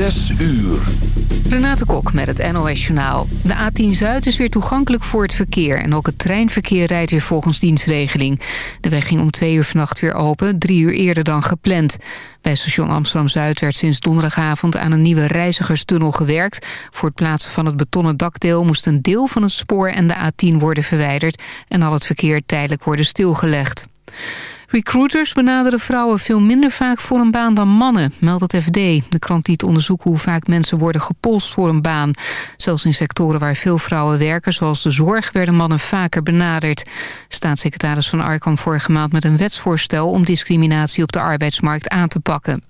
Zes uur. Renate Kok met het NOS Journaal. De A10 Zuid is weer toegankelijk voor het verkeer... en ook het treinverkeer rijdt weer volgens dienstregeling. De weg ging om twee uur vannacht weer open, drie uur eerder dan gepland. Bij station Amsterdam-Zuid werd sinds donderdagavond... aan een nieuwe reizigerstunnel gewerkt. Voor het plaatsen van het betonnen dakdeel... moest een deel van het spoor en de A10 worden verwijderd... en al het verkeer tijdelijk worden stilgelegd. Recruiters benaderen vrouwen veel minder vaak voor een baan dan mannen, meldt het FD. De krant liet onderzoeken hoe vaak mensen worden gepolst voor een baan. Zelfs in sectoren waar veel vrouwen werken, zoals de zorg, werden mannen vaker benaderd. Staatssecretaris Van Ark kwam vorige maand met een wetsvoorstel om discriminatie op de arbeidsmarkt aan te pakken.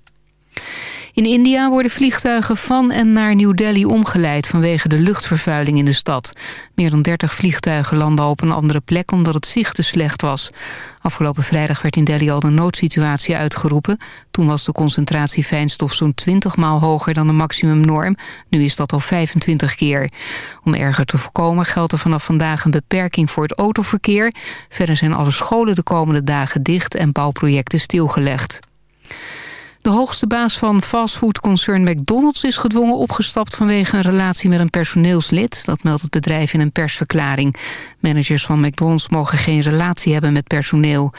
In India worden vliegtuigen van en naar New Delhi omgeleid... vanwege de luchtvervuiling in de stad. Meer dan 30 vliegtuigen landen op een andere plek... omdat het zicht te slecht was. Afgelopen vrijdag werd in Delhi al de noodsituatie uitgeroepen. Toen was de concentratie fijnstof zo'n 20 maal hoger dan de maximumnorm. Nu is dat al 25 keer. Om erger te voorkomen geldt er vanaf vandaag een beperking voor het autoverkeer. Verder zijn alle scholen de komende dagen dicht en bouwprojecten stilgelegd. De hoogste baas van fastfoodconcern McDonald's is gedwongen opgestapt vanwege een relatie met een personeelslid. Dat meldt het bedrijf in een persverklaring. Managers van McDonald's mogen geen relatie hebben met personeel.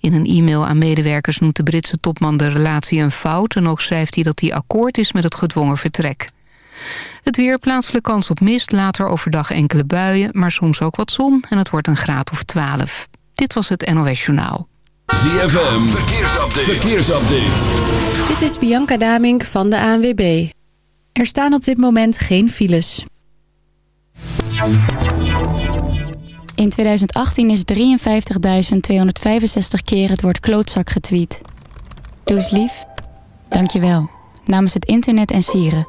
In een e-mail aan medewerkers noemt de Britse topman de relatie een fout... en ook schrijft hij dat hij akkoord is met het gedwongen vertrek. Het weer, plaatselijk kans op mist, later overdag enkele buien... maar soms ook wat zon en het wordt een graad of 12. Dit was het NOS Journaal. ZFM, verkeersupdate. verkeersupdate. Dit is Bianca Damink van de ANWB. Er staan op dit moment geen files. In 2018 is 53.265 keer het woord klootzak getweet. Doe eens lief. Dank je wel. Namens het internet en sieren.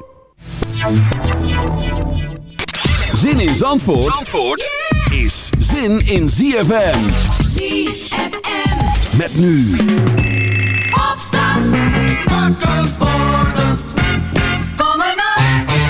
Zin in Zandvoort, Zandvoort is zin in ZFM. ZFM. Met nu. Opstand. Wakker worden. Kom op.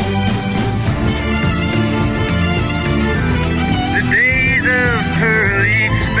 expect.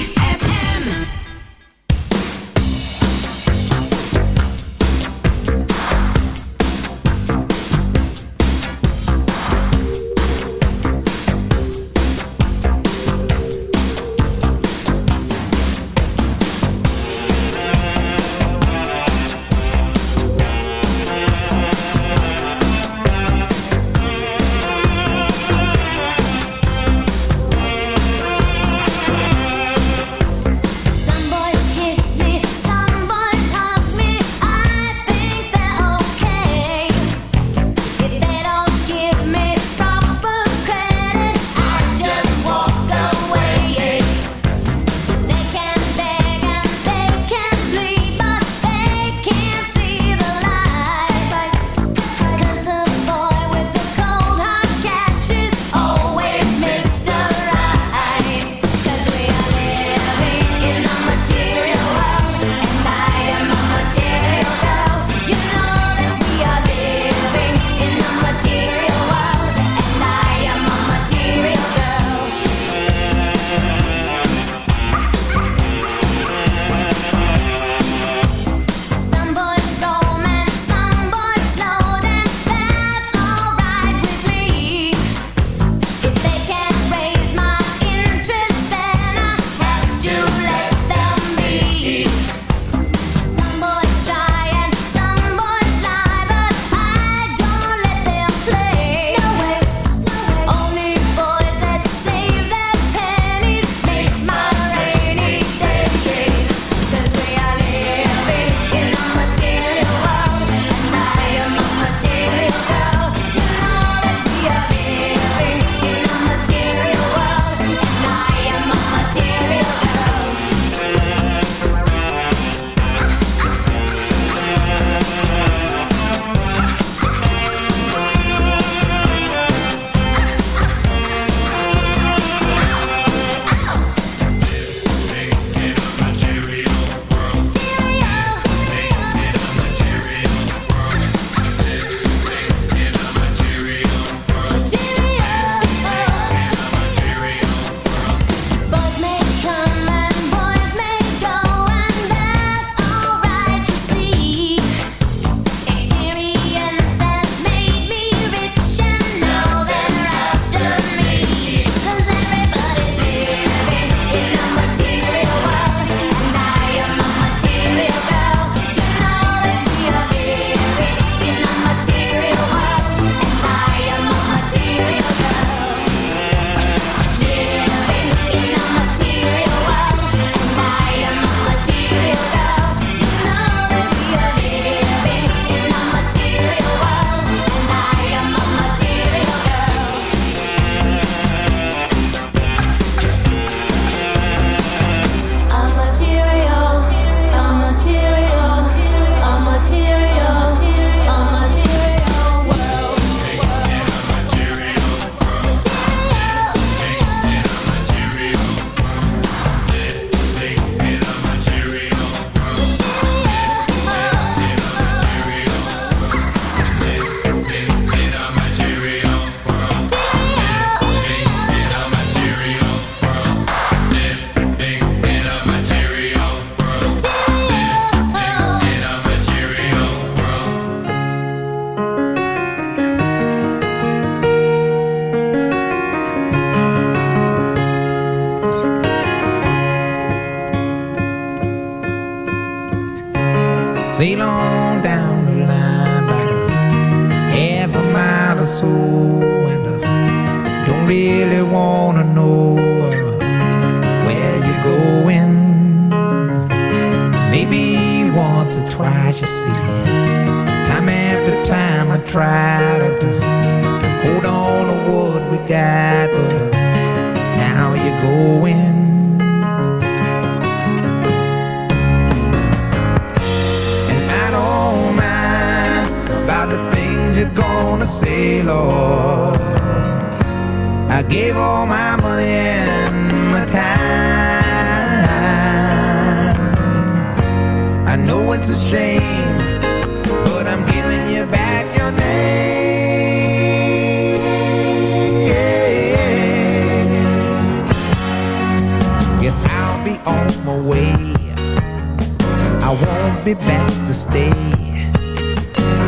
be back to stay.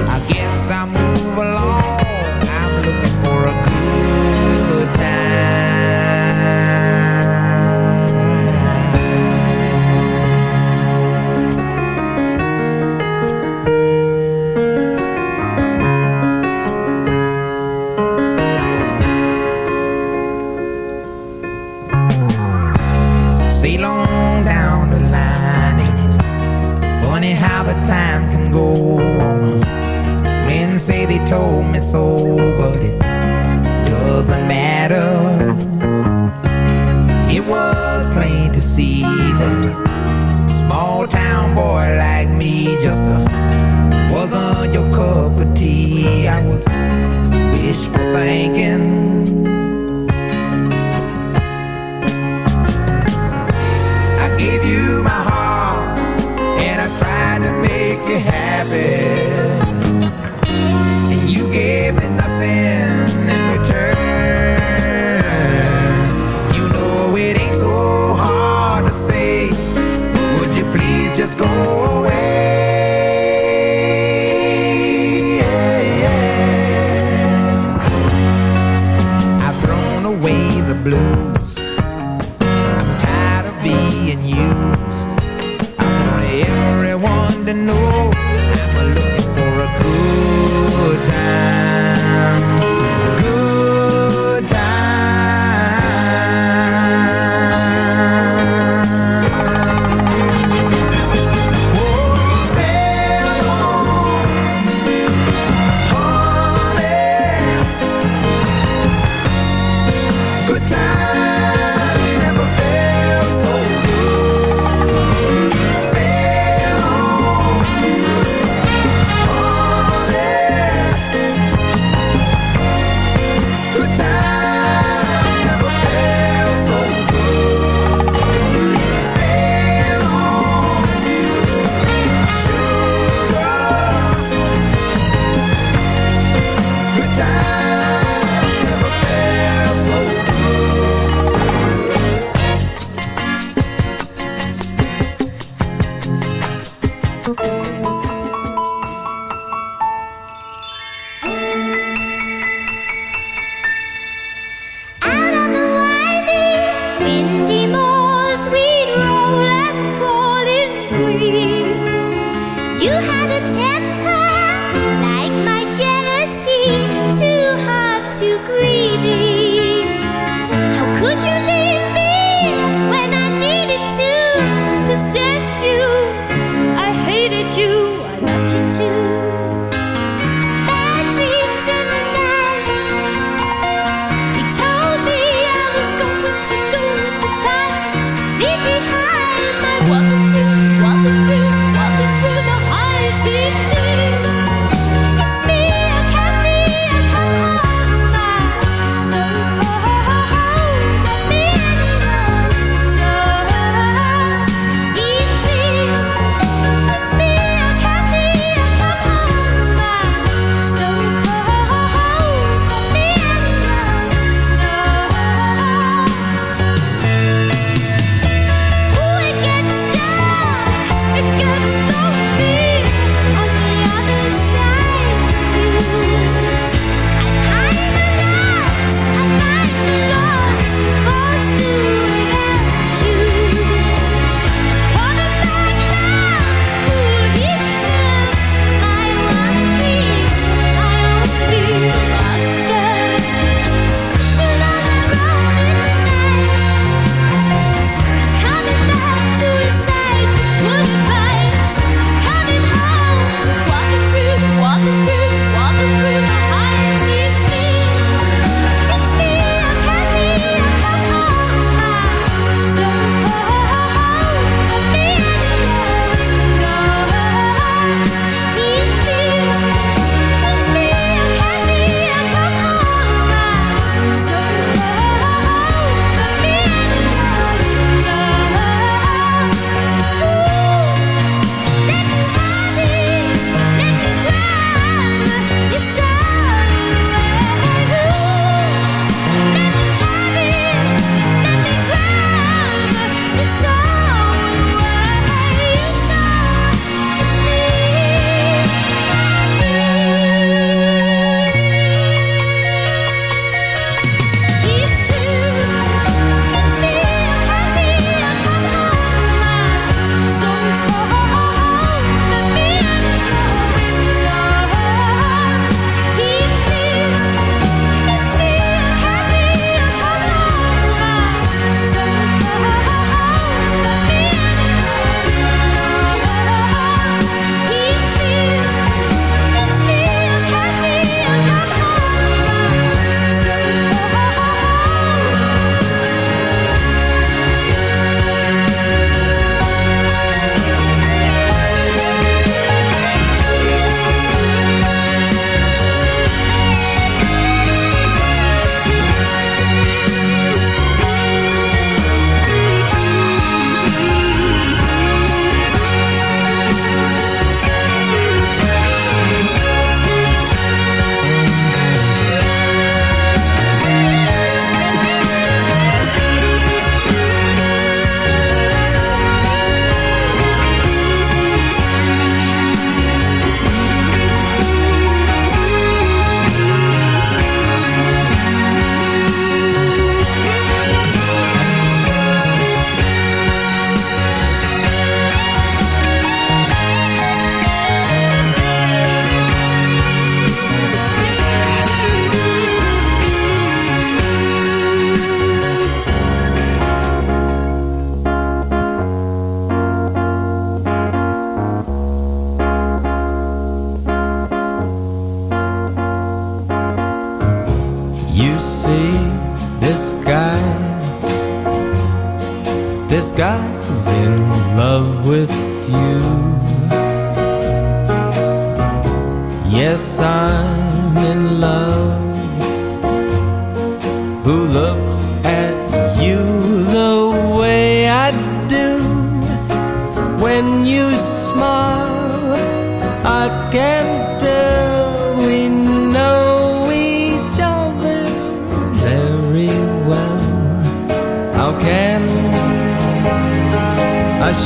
I guess I'll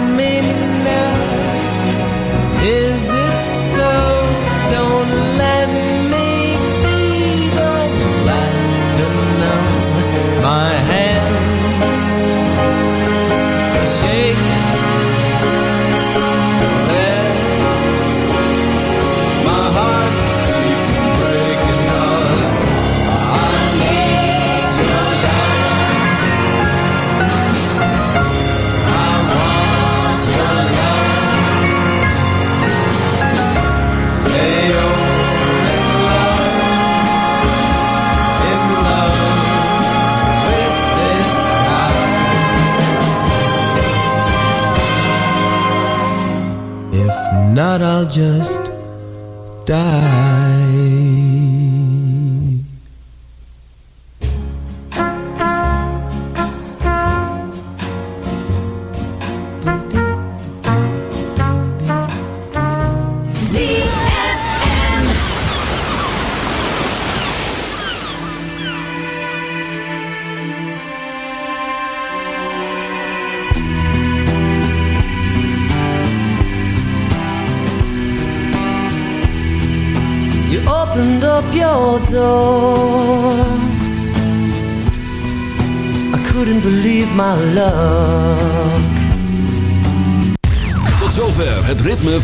me.